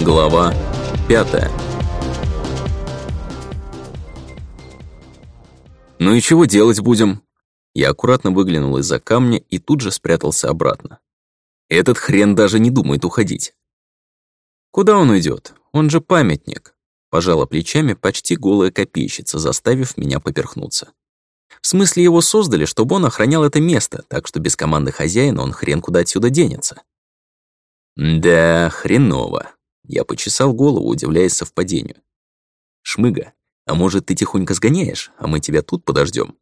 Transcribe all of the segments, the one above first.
Глава 5 «Ну и чего делать будем?» Я аккуратно выглянул из-за камня и тут же спрятался обратно. Этот хрен даже не думает уходить. «Куда он уйдет? Он же памятник!» Пожала плечами почти голая копейщица, заставив меня поперхнуться. В смысле, его создали, чтобы он охранял это место, так что без команды хозяина он хрен куда отсюда денется. Да, хреново. Я почесал голову, удивляясь совпадению. «Шмыга, а может, ты тихонько сгоняешь, а мы тебя тут подождем?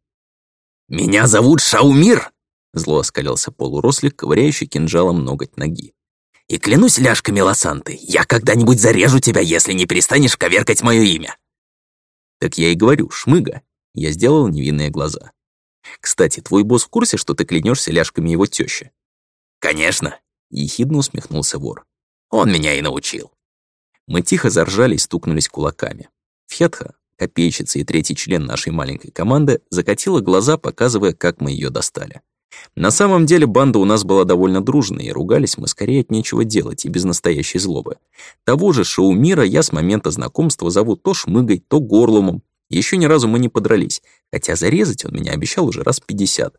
«Меня зовут Шаумир!» Зло оскалился полурослик, ковыряющий кинжалом ноготь ноги. «И клянусь ляжками лосанты, я когда-нибудь зарежу тебя, если не перестанешь коверкать мое имя!» «Так я и говорю, шмыга!» Я сделал невинные глаза. «Кстати, твой босс в курсе, что ты клянешься ляжками его тещи?» «Конечно!» — ехидно усмехнулся вор. Он меня и научил. Мы тихо заржали и стукнулись кулаками. Фетха, копейщица и третий член нашей маленькой команды, закатила глаза, показывая, как мы ее достали. На самом деле банда у нас была довольно дружная, и ругались мы скорее от нечего делать и без настоящей злобы. Того же Шаумира я с момента знакомства зову то шмыгой, то горлумом. Еще ни разу мы не подрались, хотя зарезать он меня обещал уже раз 50.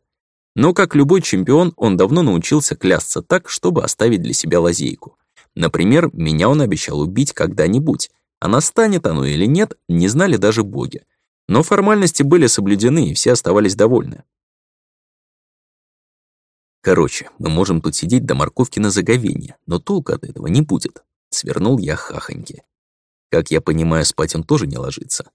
Но, как любой чемпион, он давно научился клясться так, чтобы оставить для себя лазейку. Например, меня он обещал убить когда-нибудь. А настанет оно или нет, не знали даже боги. Но формальности были соблюдены, и все оставались довольны. Короче, мы можем тут сидеть до морковки на заговение, но толка от этого не будет. Свернул я хахоньки. Как я понимаю, спать он тоже не ложится.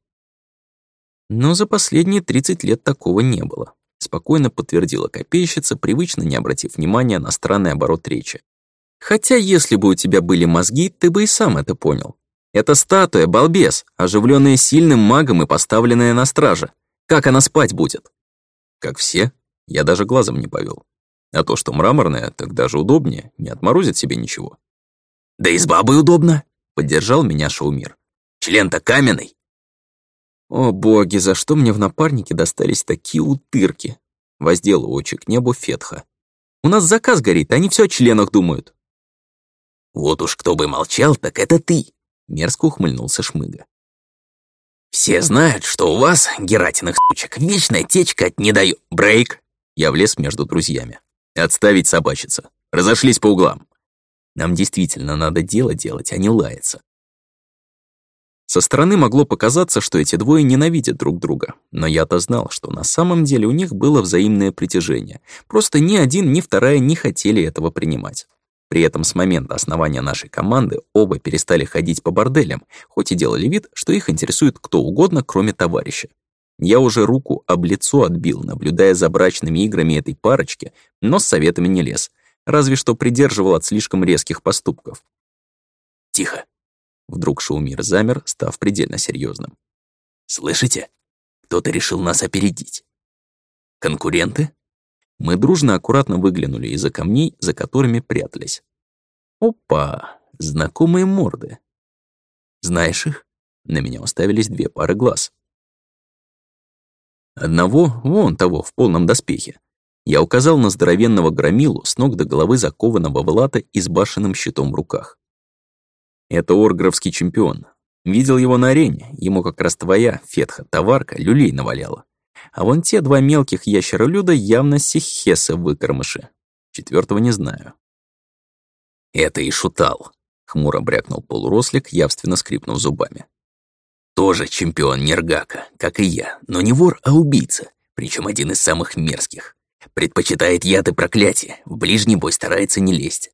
Но за последние 30 лет такого не было. Спокойно подтвердила копейщица, привычно не обратив внимания на странный оборот речи. Хотя, если бы у тебя были мозги, ты бы и сам это понял. Это статуя, балбес, оживленная сильным магом и поставленная на страже. Как она спать будет? Как все, я даже глазом не повел. А то, что мраморная, так даже удобнее, не отморозит себе ничего. «Да и с бабой удобно!» — поддержал меня Шаумир. «Член-то каменный!» «О боги, за что мне в напарнике достались такие утырки?» — воздела очи к небу Фетха. «У нас заказ горит, они все о членах думают». «Вот уж кто бы молчал, так это ты!» — мерзко ухмыльнулся Шмыга. «Все знают, что у вас, гератиных сучек, вечная течка от недоё... Брейк!» Я влез между друзьями. «Отставить собачиться. Разошлись по углам. Нам действительно надо дело делать, а не лаяться». Со стороны могло показаться, что эти двое ненавидят друг друга, но я-то знал, что на самом деле у них было взаимное притяжение. Просто ни один, ни вторая не хотели этого принимать. При этом с момента основания нашей команды оба перестали ходить по борделям, хоть и делали вид, что их интересует кто угодно, кроме товарища. Я уже руку об лицо отбил, наблюдая за брачными играми этой парочки, но с советами не лез, разве что придерживал от слишком резких поступков. «Тихо!» Вдруг Шаумир замер, став предельно серьезным. «Слышите? Кто-то решил нас опередить. Конкуренты?» Мы дружно аккуратно выглянули из-за камней, за которыми прятались. Опа! Знакомые морды. Знаешь их? На меня уставились две пары глаз. Одного, вон того, в полном доспехе. Я указал на здоровенного громилу с ног до головы закованного в лата и с башенным щитом в руках. Это орграфский чемпион. Видел его на арене, ему как раз твоя, Фетха, товарка, люлей наваляла. А вон те два мелких ящеролюда явно сихесы выкормыши. Четвертого не знаю. «Это и шутал», — хмуро брякнул полурослик, явственно скрипнув зубами. «Тоже чемпион Нергака, как и я, но не вор, а убийца, причем один из самых мерзких. Предпочитает яд и проклятие, в ближний бой старается не лезть.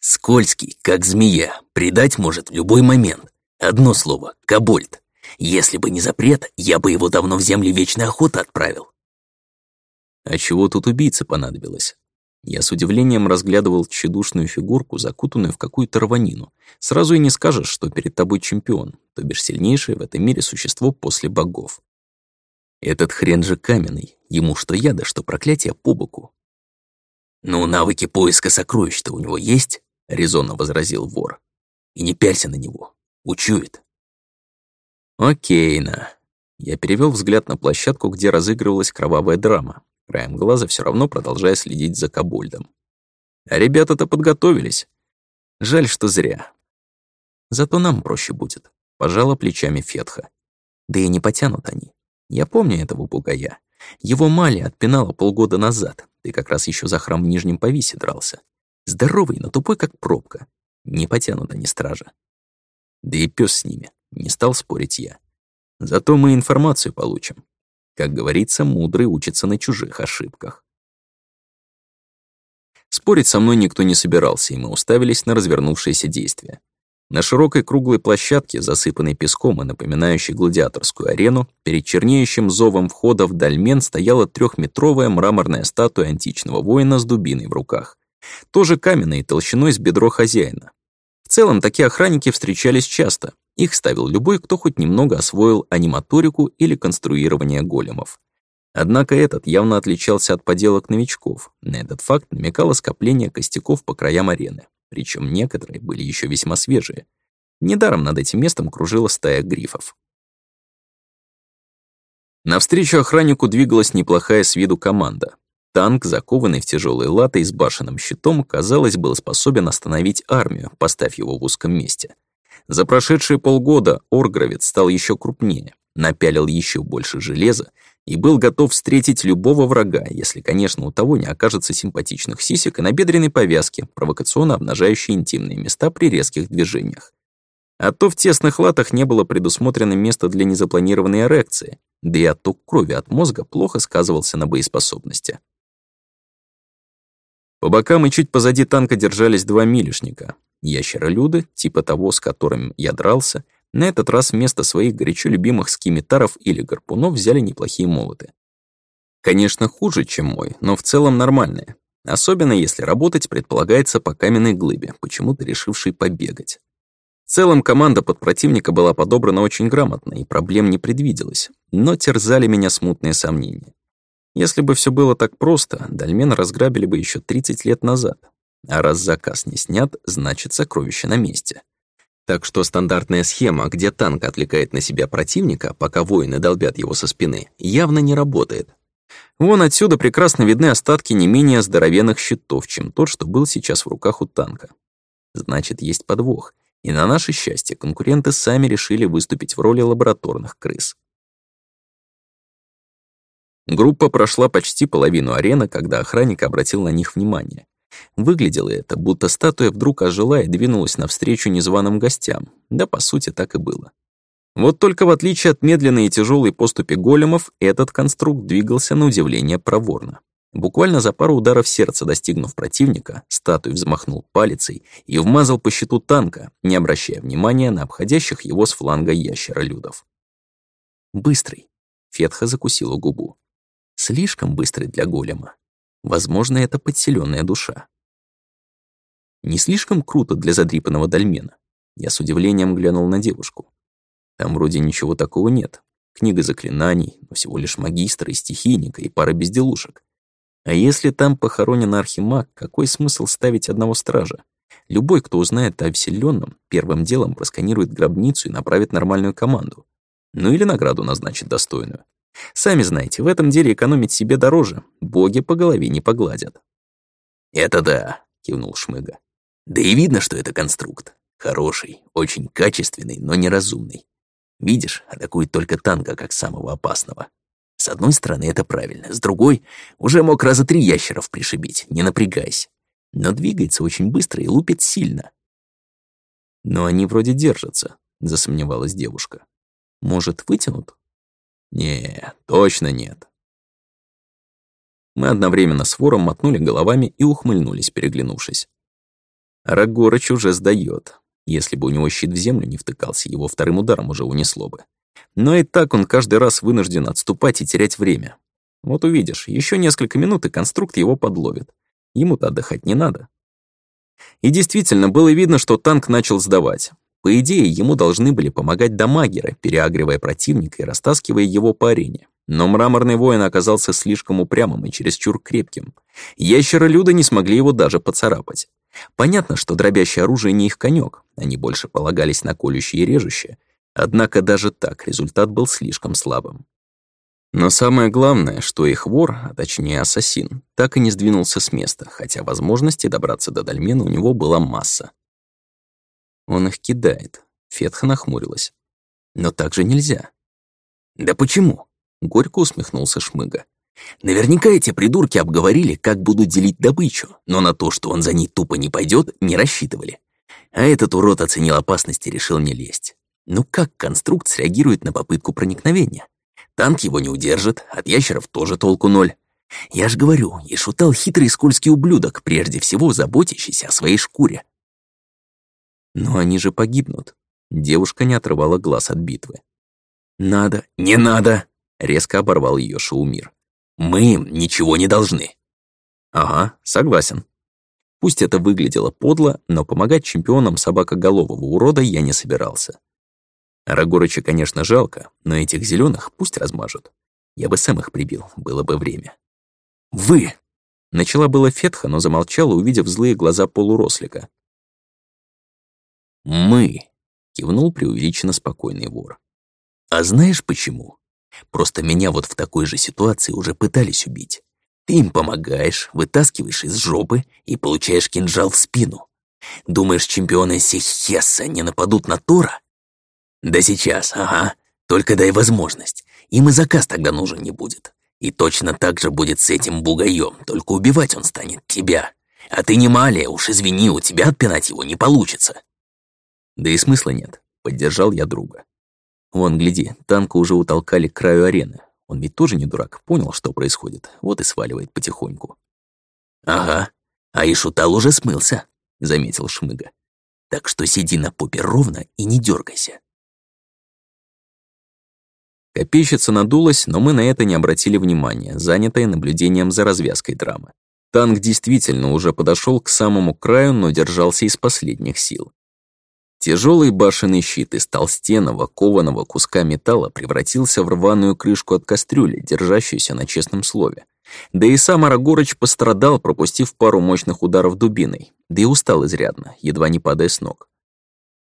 Скользкий, как змея, предать может в любой момент. Одно слово — кобольд. Если бы не запрет, я бы его давно в земли Вечной Охоты отправил. А чего тут убийца понадобилось? Я с удивлением разглядывал тщедушную фигурку, закутанную в какую-то рванину. Сразу и не скажешь, что перед тобой чемпион, то бишь сильнейшее в этом мире существо после богов. Этот хрен же каменный, ему что яда, что проклятие по боку. «Ну, навыки поиска сокровищ-то у него есть?» — резонно возразил вор. «И не пялься на него, учует». Окейно. Я перевел взгляд на площадку, где разыгрывалась кровавая драма, краем глаза все равно продолжая следить за Кабольдом. А ребята-то подготовились. Жаль, что зря. Зато нам проще будет, пожала плечами Фетха. Да и не потянут они. Я помню этого бугая. Его Мали отпинала полгода назад. Ты как раз еще за храм в Нижнем Повисе дрался. Здоровый, но тупой, как пробка. Не потянут они стража. Да и пес с ними. Не стал спорить я. Зато мы информацию получим. Как говорится, мудрый учится на чужих ошибках. Спорить со мной никто не собирался, и мы уставились на развернувшееся действие. На широкой круглой площадке, засыпанной песком и напоминающей гладиаторскую арену, перед чернеющим зовом входа в дольмен стояла трехметровая мраморная статуя античного воина с дубиной в руках. Тоже каменной толщиной с бедро хозяина. В целом, такие охранники встречались часто, их ставил любой, кто хоть немного освоил аниматорику или конструирование големов. Однако этот явно отличался от поделок новичков. На этот факт намекало скопление костяков по краям арены. Причем некоторые были еще весьма свежие. Недаром над этим местом кружила стая грифов. Навстречу охраннику двигалась неплохая с виду команда. Танк, закованный в тяжелые латы и с башенным щитом, казалось, был способен остановить армию, поставь его в узком месте. За прошедшие полгода Оргровец стал еще крупнее, напялил еще больше железа и был готов встретить любого врага, если, конечно, у того не окажется симпатичных сисек и набедренной повязки, провокационно обнажающей интимные места при резких движениях. А то в тесных латах не было предусмотрено места для незапланированной эрекции, да и отток крови от мозга плохо сказывался на боеспособности. По бокам и чуть позади танка держались два милишника, Ящеролюды, типа того, с которым я дрался, на этот раз вместо своих горячо любимых скимитаров или гарпунов взяли неплохие молоты. Конечно, хуже, чем мой, но в целом нормальные. Особенно если работать предполагается по каменной глыбе, почему-то решившей побегать. В целом команда под противника была подобрана очень грамотно, и проблем не предвиделось, но терзали меня смутные сомнения. Если бы все было так просто, Дальмен разграбили бы еще 30 лет назад. А раз заказ не снят, значит сокровище на месте. Так что стандартная схема, где танк отвлекает на себя противника, пока воины долбят его со спины, явно не работает. Вон отсюда прекрасно видны остатки не менее здоровенных щитов, чем тот, что был сейчас в руках у танка. Значит, есть подвох. И на наше счастье конкуренты сами решили выступить в роли лабораторных крыс. Группа прошла почти половину арены, когда охранник обратил на них внимание. Выглядело это, будто статуя вдруг ожила и двинулась навстречу незваным гостям. Да, по сути, так и было. Вот только в отличие от медленной и тяжелой поступи големов, этот конструкт двигался на удивление проворно. Буквально за пару ударов сердца достигнув противника, статуй взмахнул палицей и вмазал по щиту танка, не обращая внимания на обходящих его с фланга ящеролюдов. «Быстрый!» — Фетха закусила губу. «Слишком быстрый для голема. Возможно, это подселенная душа. Не слишком круто для задрипанного дольмена. Я с удивлением глянул на девушку. Там вроде ничего такого нет. Книга заклинаний, но всего лишь магистра и стихийника и пара безделушек. А если там похоронен архимаг, какой смысл ставить одного стража? Любой, кто узнает о вселенном, первым делом просканирует гробницу и направит нормальную команду. Ну или награду назначит достойную. Сами знаете, в этом деле экономить себе дороже, боги по голове не погладят. «Это да», — кивнул Шмыга. «Да и видно, что это конструкт. Хороший, очень качественный, но неразумный. Видишь, атакует только танка как самого опасного. С одной стороны, это правильно, с другой — уже мог раза три ящеров пришибить, не напрягаясь. Но двигается очень быстро и лупит сильно». «Но они вроде держатся», — засомневалась девушка. «Может, вытянут?» Не, точно нет. Мы одновременно с вором мотнули головами и ухмыльнулись, переглянувшись. Рагорыч уже сдаёт. Если бы у него щит в землю не втыкался, его вторым ударом уже унесло бы. Но и так он каждый раз вынужден отступать и терять время. Вот увидишь, ещё несколько минут, и конструкт его подловит. Ему-то отдыхать не надо. И действительно, было видно, что танк начал сдавать. По идее, ему должны были помогать дамагеры, переагривая противника и растаскивая его по арене. Но мраморный воин оказался слишком упрямым и чересчур крепким. Ящеролюды не смогли его даже поцарапать. Понятно, что дробящее оружие не их конек, они больше полагались на колющие и режущее. Однако даже так результат был слишком слабым. Но самое главное, что их вор, а точнее ассасин, так и не сдвинулся с места, хотя возможности добраться до Дальмена у него была масса. Он их кидает. Фетха нахмурилась. Но так же нельзя. Да почему? Горько усмехнулся Шмыга. Наверняка эти придурки обговорили, как будут делить добычу, но на то, что он за ней тупо не пойдет, не рассчитывали. А этот урод оценил опасность и решил не лезть. Ну как конструкт среагирует на попытку проникновения? Танк его не удержит, от ящеров тоже толку ноль. Я ж говорю, и шутал хитрый скользкий ублюдок, прежде всего заботящийся о своей шкуре. Но они же погибнут. Девушка не отрывала глаз от битвы. «Надо, не надо!» — резко оборвал ее Шаумир. «Мы им ничего не должны!» «Ага, согласен». Пусть это выглядело подло, но помогать чемпионам собакоголового урода я не собирался. Рагорыча, конечно, жалко, но этих зеленых пусть размажут. Я бы сам их прибил, было бы время. «Вы!» Начала было Фетха, но замолчала, увидев злые глаза полурослика. «Мы», — кивнул преувеличенно спокойный вор. «А знаешь почему? Просто меня вот в такой же ситуации уже пытались убить. Ты им помогаешь, вытаскиваешь из жопы и получаешь кинжал в спину. Думаешь, чемпионы Сехеса не нападут на Тора? Да сейчас, ага, только дай возможность. Им и заказ тогда нужен не будет. И точно так же будет с этим бугаем, только убивать он станет тебя. А ты не малия, уж извини, у тебя отпинать его не получится. Да и смысла нет, поддержал я друга. Вон, гляди, танка уже утолкали к краю арены. Он ведь тоже не дурак, понял, что происходит, вот и сваливает потихоньку. «Ага, а и шутал уже смылся», — заметил Шмыга. «Так что сиди на попе ровно и не дергайся». Копейщица надулась, но мы на это не обратили внимания, занятые наблюдением за развязкой драмы. Танк действительно уже подошел к самому краю, но держался из последних сил. Тяжелый башенный щит из толстенного, кованого куска металла превратился в рваную крышку от кастрюли, держащуюся на честном слове. Да и сам Арагорыч пострадал, пропустив пару мощных ударов дубиной, да и устал изрядно, едва не падая с ног.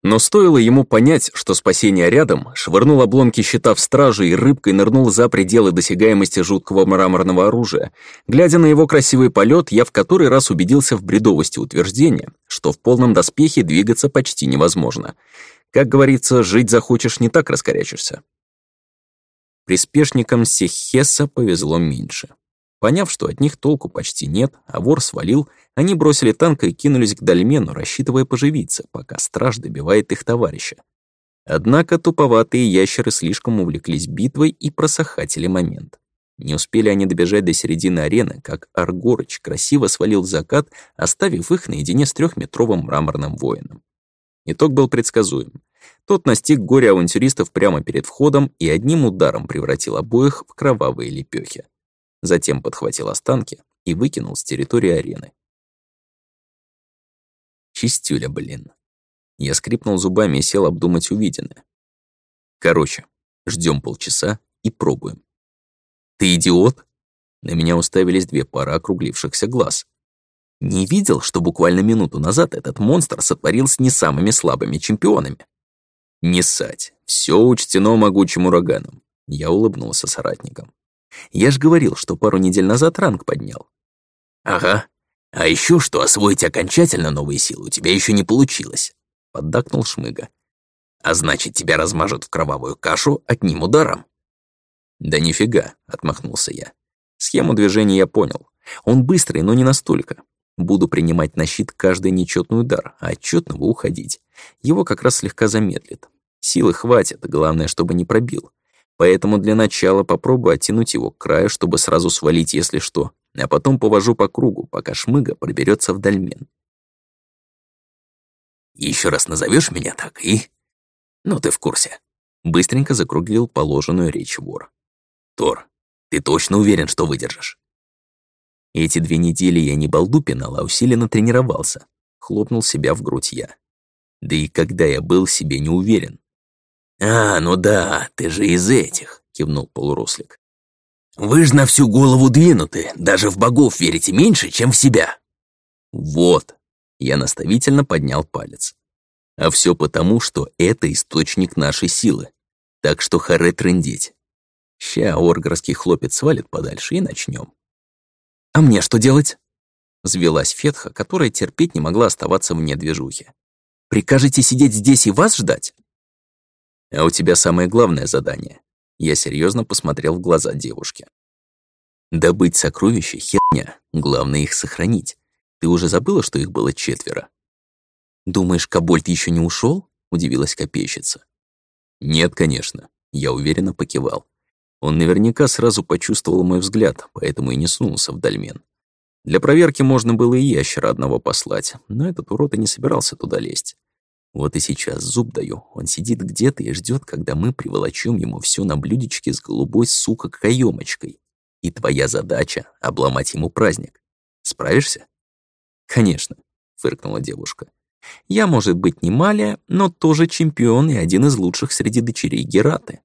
Но стоило ему понять, что спасение рядом, швырнул обломки щита в стражу и рыбкой нырнул за пределы досягаемости жуткого мраморного оружия. Глядя на его красивый полет, я в который раз убедился в бредовости утверждения, что в полном доспехе двигаться почти невозможно. Как говорится, жить захочешь, не так раскорячишься. Приспешникам Сехеса повезло меньше. Поняв, что от них толку почти нет, а вор свалил, они бросили танк и кинулись к Дальмену, рассчитывая поживиться, пока страж добивает их товарища. Однако туповатые ящеры слишком увлеклись битвой и просохатели момент. Не успели они добежать до середины арены, как Аргорыч красиво свалил закат, оставив их наедине с трехметровым мраморным воином. Итог был предсказуем. Тот настиг горе авантюристов прямо перед входом и одним ударом превратил обоих в кровавые лепёхи. Затем подхватил останки и выкинул с территории арены. Чистюля, блин. Я скрипнул зубами и сел обдумать увиденное. Короче, ждем полчаса и пробуем. Ты идиот?» На меня уставились две пары округлившихся глаз. Не видел, что буквально минуту назад этот монстр сотворил с не самыми слабыми чемпионами. «Не сать, все учтено могучим ураганом», — я улыбнулся соратникам. «Я ж говорил, что пару недель назад ранг поднял». «Ага, а еще что освоить окончательно новые силы у тебя еще не получилось», — поддакнул Шмыга. «А значит, тебя размажут в кровавую кашу одним ударом». «Да нифига», — отмахнулся я. Схему движения я понял. Он быстрый, но не настолько. Буду принимать на щит каждый нечетный удар, а отчетного уходить. Его как раз слегка замедлит. Силы хватит, главное, чтобы не пробил. Поэтому для начала попробую оттянуть его к краю, чтобы сразу свалить, если что. А потом повожу по кругу, пока шмыга проберется в дольмен. Еще раз назовешь меня так и...» «Ну, ты в курсе», — быстренько закруглил положенную речь вор. «Тор, ты точно уверен, что выдержишь?» Эти две недели я не балду пинал, а усиленно тренировался. Хлопнул себя в грудь я. Да и когда я был себе не уверен. «А, ну да, ты же из этих», — кивнул полурослик. «Вы же на всю голову двинуты, даже в богов верите меньше, чем в себя». «Вот», — я наставительно поднял палец. «А все потому, что это источник нашей силы. Так что харе трындеть. Ща оргорский хлопец свалит подальше и начнем. «А мне что делать?» Взвелась Фетха, которая терпеть не могла оставаться вне движухи. «Прикажете сидеть здесь и вас ждать?» «А у тебя самое главное задание». Я серьезно посмотрел в глаза девушки. «Добыть сокровища — херня, главное их сохранить. Ты уже забыла, что их было четверо?» «Думаешь, Кабольд еще не ушел? удивилась копейщица. «Нет, конечно», — я уверенно покивал. Он наверняка сразу почувствовал мой взгляд, поэтому и не сунулся в дольмен. Для проверки можно было и ящера одного послать, но этот урод и не собирался туда лезть. Вот и сейчас зуб даю. Он сидит где-то и ждет, когда мы приволочем ему все на блюдечке с голубой, сука, каемочкой. И твоя задача — обломать ему праздник. Справишься? Конечно, — фыркнула девушка. Я, может быть, не Малия, но тоже чемпион и один из лучших среди дочерей Гераты.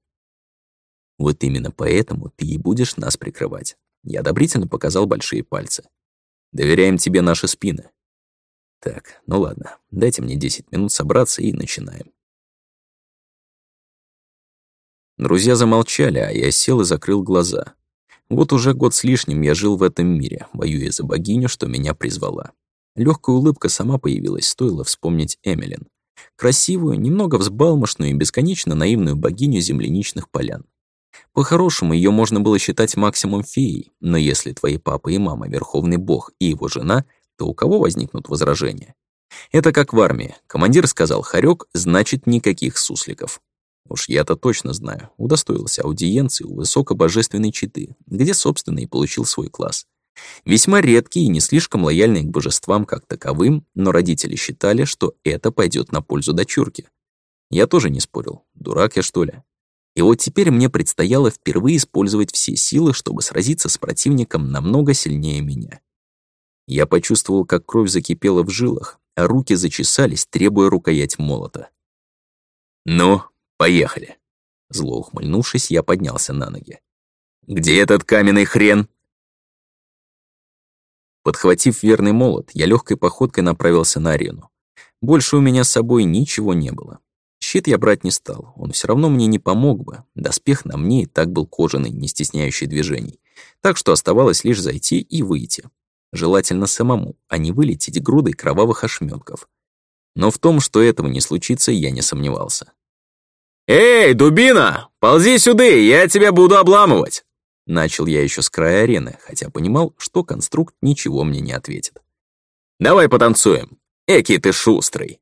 Вот именно поэтому ты и будешь нас прикрывать. Я одобрительно показал большие пальцы. Доверяем тебе наши спины. Так, ну ладно, дайте мне 10 минут собраться и начинаем. Друзья замолчали, а я сел и закрыл глаза. Вот уже год с лишним я жил в этом мире, воюя за богиню, что меня призвала. Легкая улыбка сама появилась, стоило вспомнить Эмилин. Красивую, немного взбалмошную и бесконечно наивную богиню земляничных полян. По-хорошему, ее можно было считать максимум феей, но если твои папа и мама — Верховный Бог и его жена, то у кого возникнут возражения? Это как в армии. Командир сказал «хорёк», значит, никаких сусликов. Уж я-то точно знаю, удостоился аудиенции у высокобожественной читы, где, собственно, и получил свой класс. Весьма редкий и не слишком лояльный к божествам как таковым, но родители считали, что это пойдет на пользу дочурке. Я тоже не спорил. Дурак я, что ли? И вот теперь мне предстояло впервые использовать все силы, чтобы сразиться с противником намного сильнее меня. Я почувствовал, как кровь закипела в жилах, а руки зачесались, требуя рукоять молота. «Ну, поехали!» Зло ухмыльнувшись, я поднялся на ноги. «Где этот каменный хрен?» Подхватив верный молот, я легкой походкой направился на арену. Больше у меня с собой ничего не было. Щит я брать не стал, он все равно мне не помог бы. Доспех на мне и так был кожаный, не стесняющий движений. Так что оставалось лишь зайти и выйти. Желательно самому, а не вылететь грудой кровавых ошмётков. Но в том, что этого не случится, я не сомневался. «Эй, дубина! Ползи сюда, я тебя буду обламывать!» Начал я еще с края арены, хотя понимал, что конструкт ничего мне не ответит. «Давай потанцуем! Эки ты шустрый!»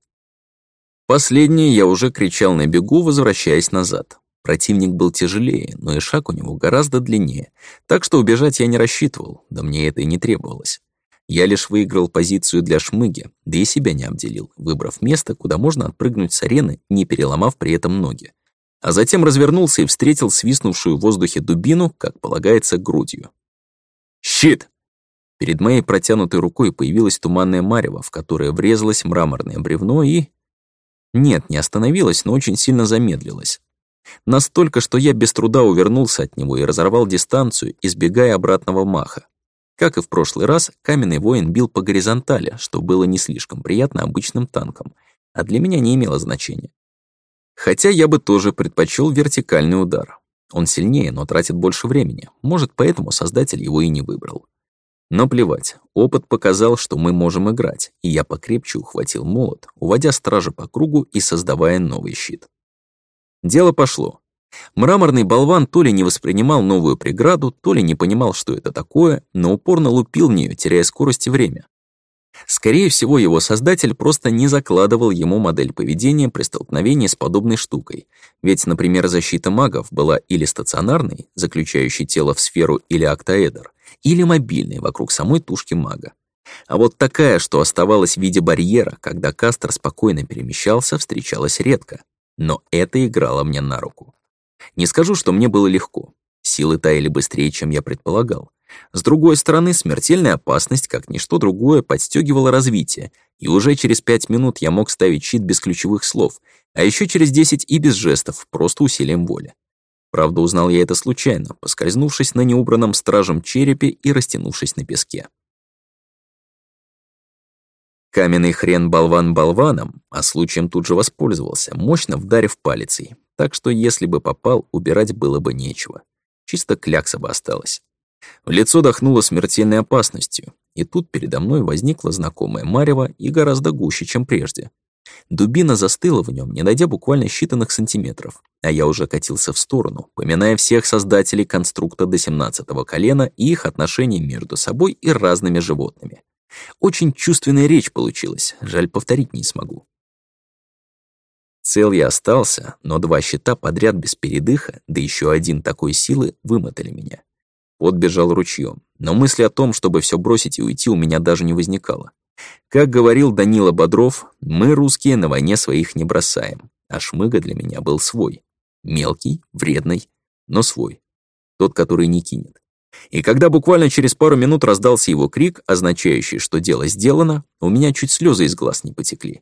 Последнее я уже кричал на бегу, возвращаясь назад. Противник был тяжелее, но и шаг у него гораздо длиннее, так что убежать я не рассчитывал, да мне это и не требовалось. Я лишь выиграл позицию для шмыги, да и себя не обделил, выбрав место, куда можно отпрыгнуть с арены, не переломав при этом ноги. А затем развернулся и встретил свистнувшую в воздухе дубину, как полагается, грудью. «Щит!» Перед моей протянутой рукой появилась туманная марева, в которое врезалось мраморное бревно и нет, не остановилось, но очень сильно замедлилось, Настолько, что я без труда увернулся от него и разорвал дистанцию, избегая обратного маха. Как и в прошлый раз, каменный воин бил по горизонтали, что было не слишком приятно обычным танкам, а для меня не имело значения. Хотя я бы тоже предпочел вертикальный удар. Он сильнее, но тратит больше времени. Может, поэтому создатель его и не выбрал. Но плевать, опыт показал, что мы можем играть, и я покрепче ухватил молот, уводя стража по кругу и создавая новый щит. Дело пошло. Мраморный болван то ли не воспринимал новую преграду, то ли не понимал, что это такое, но упорно лупил в нее, теряя скорость и время. Скорее всего, его создатель просто не закладывал ему модель поведения при столкновении с подобной штукой, ведь, например, защита магов была или стационарной, заключающей тело в сферу или октаэдр, или мобильной вокруг самой тушки мага. А вот такая, что оставалась в виде барьера, когда Кастер спокойно перемещался, встречалась редко. Но это играло мне на руку. Не скажу, что мне было легко. Силы таяли быстрее, чем я предполагал. С другой стороны, смертельная опасность, как ничто другое, подстегивала развитие, и уже через пять минут я мог ставить щит без ключевых слов, а еще через десять и без жестов, просто усилием воли. Правда, узнал я это случайно, поскользнувшись на неубранном стражем черепе и растянувшись на песке. Каменный хрен болван болваном, а случаем тут же воспользовался, мощно вдарив палицей, так что если бы попал, убирать было бы нечего. Чисто клякса бы осталась. В лицо дохнуло смертельной опасностью, и тут передо мной возникла знакомая Марева и гораздо гуще, чем прежде. Дубина застыла в нем, не дойдя буквально считанных сантиметров, а я уже катился в сторону, поминая всех создателей конструкта до семнадцатого колена и их отношений между собой и разными животными. Очень чувственная речь получилась, жаль, повторить не смогу. Цел я остался, но два щита подряд без передыха, да еще один такой силы, вымотали меня. Подбежал ручьем, но мысли о том, чтобы все бросить и уйти, у меня даже не возникало. Как говорил Данила Бодров, мы, русские, на войне своих не бросаем, а шмыга для меня был свой. Мелкий, вредный, но свой. Тот, который не кинет. И когда буквально через пару минут раздался его крик, означающий, что дело сделано, у меня чуть слезы из глаз не потекли.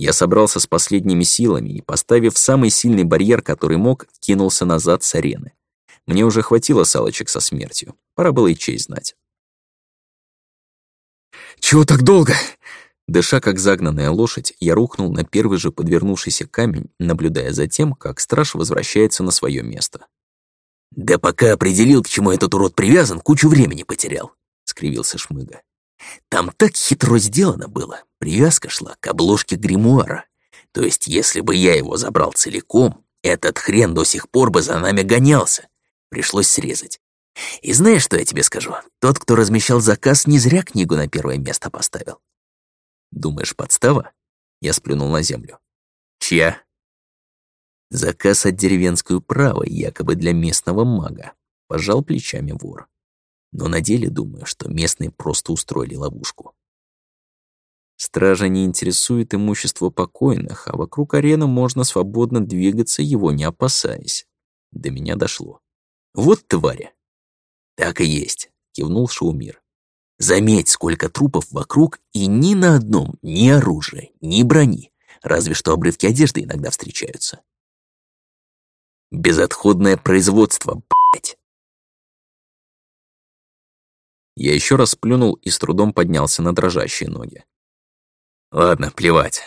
Я собрался с последними силами и, поставив самый сильный барьер, который мог, кинулся назад с арены. Мне уже хватило салочек со смертью. Пора было и честь знать. «Чего так долго?» Дыша как загнанная лошадь, я рухнул на первый же подвернувшийся камень, наблюдая за тем, как страж возвращается на свое место. «Да пока определил, к чему этот урод привязан, кучу времени потерял», — скривился Шмыга. «Там так хитро сделано было, Привязка шла к обложке гримуара. То есть, если бы я его забрал целиком, этот хрен до сих пор бы за нами гонялся. Пришлось срезать. И знаешь, что я тебе скажу? Тот, кто размещал заказ, не зря книгу на первое место поставил. Думаешь, подстава? Я сплюнул на землю. Чья? Заказ от деревенской управы, якобы для местного мага. Пожал плечами вор. Но на деле думаю, что местные просто устроили ловушку. Стража не интересует имущество покойных, а вокруг арены можно свободно двигаться, его не опасаясь. До меня дошло. «Вот тваря!» «Так и есть», — кивнул Шаумир. «Заметь, сколько трупов вокруг, и ни на одном ни оружия, ни брони, разве что обрывки одежды иногда встречаются». «Безотходное производство, блядь!» Я еще раз плюнул и с трудом поднялся на дрожащие ноги. Ладно, плевать.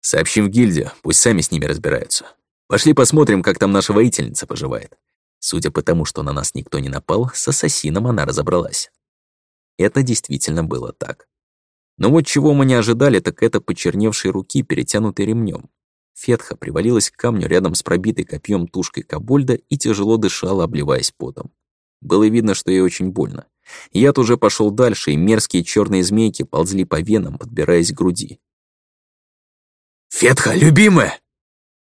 Сообщим в гильдию, пусть сами с ними разбираются. Пошли посмотрим, как там наша воительница поживает. Судя по тому, что на нас никто не напал, с ассасином она разобралась. Это действительно было так. Но вот чего мы не ожидали, так это почерневшие руки, перетянутые ремнем. Фетха привалилась к камню рядом с пробитой копьем тушкой кобольда и тяжело дышала, обливаясь потом. Было видно, что ей очень больно. Яд уже пошел дальше, и мерзкие черные змейки ползли по венам, подбираясь к груди. «Фетха, любимая!»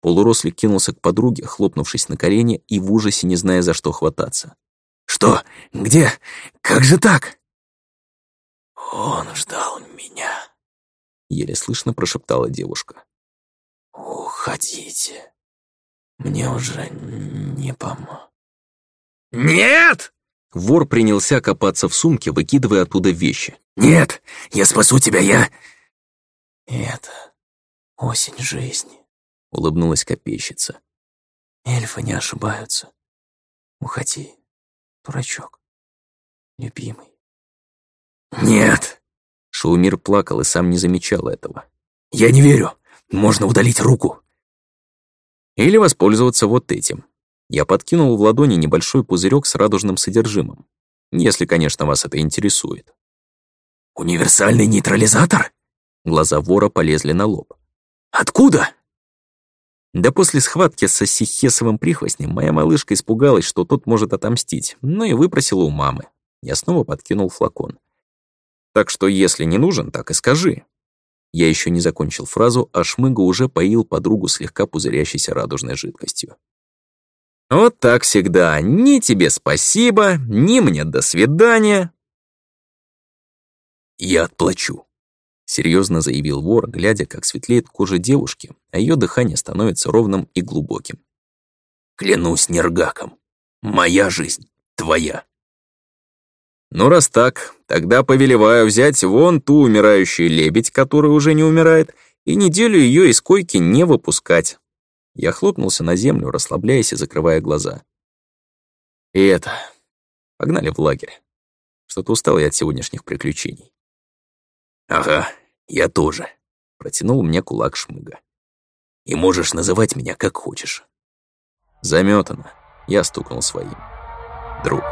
Полурослик кинулся к подруге, хлопнувшись на колени и в ужасе не зная, за что хвататься. «Что? Где? Как же так?» «Он ждал меня», — еле слышно прошептала девушка. «Уходите. Мне уже не помо...» «Нет!» Вор принялся копаться в сумке, выкидывая оттуда вещи. «Нет, я спасу тебя, я...» «Это осень жизни», — улыбнулась копейщица. «Эльфы не ошибаются. Уходи, дурачок, любимый». «Нет!» Шаумир плакал и сам не замечал этого. «Я не верю! Можно удалить руку!» Или воспользоваться вот этим. Я подкинул в ладони небольшой пузырек с радужным содержимым. Если, конечно, вас это интересует. «Универсальный нейтрализатор?» Глаза вора полезли на лоб. «Откуда?» Да после схватки со Сихесовым прихвостнем моя малышка испугалась, что тот может отомстить, но и выпросила у мамы. Я снова подкинул флакон. «Так что, если не нужен, так и скажи». Я еще не закончил фразу, а Шмыга уже поил подругу слегка пузырящейся радужной жидкостью. Вот так всегда. Ни тебе спасибо, ни мне до свидания. Я отплачу. Серьезно заявил вор, глядя, как светлеет кожа девушки, а ее дыхание становится ровным и глубоким. Клянусь нергаком. Моя жизнь, твоя. Ну, раз так, тогда повелеваю взять вон ту умирающую лебедь, которая уже не умирает, и неделю ее из койки не выпускать. Я хлопнулся на землю, расслабляясь и закрывая глаза. И это... Погнали в лагерь. Что-то устал я от сегодняшних приключений. «Ага, я тоже», — протянул мне кулак шмыга. «И можешь называть меня как хочешь». Заметано. Я стукнул своим. «Друг».